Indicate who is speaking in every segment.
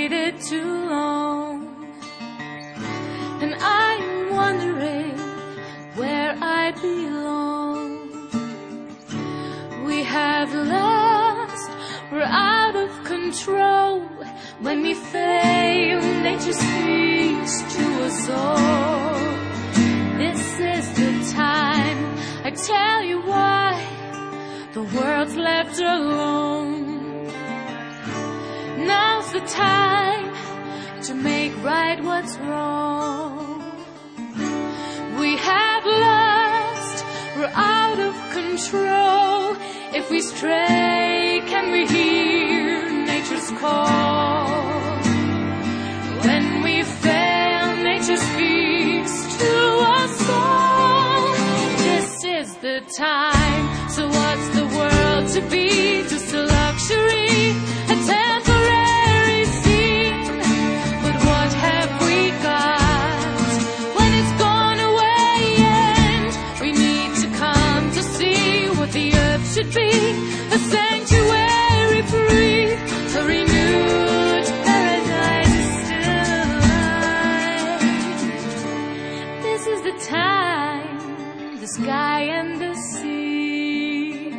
Speaker 1: Waited too long. And I'm wondering where I belong. We have lost, we're out of control. When we fail, nature speaks to us all. This is the time I tell you why the world's left alone. Now's the time right what's wrong. We have lost, we're out of control. If we stray, can we hear nature's call? When we fail, nature speaks to us all. This is the time. Sky and the sea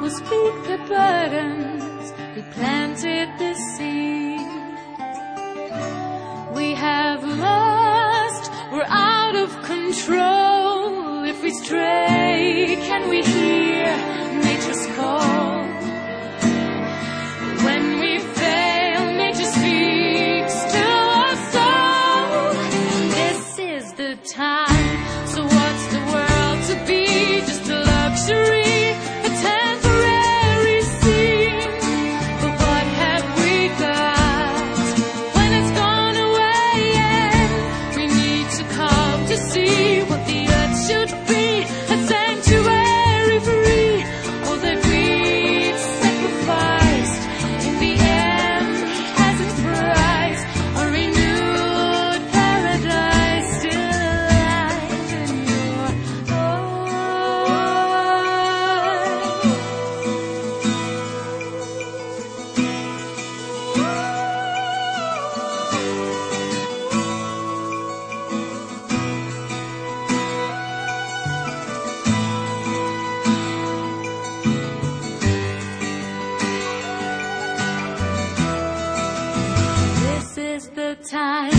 Speaker 1: will speak the burdens we planted the seed. We have lost, we're out of control. If we stray, can we hear time.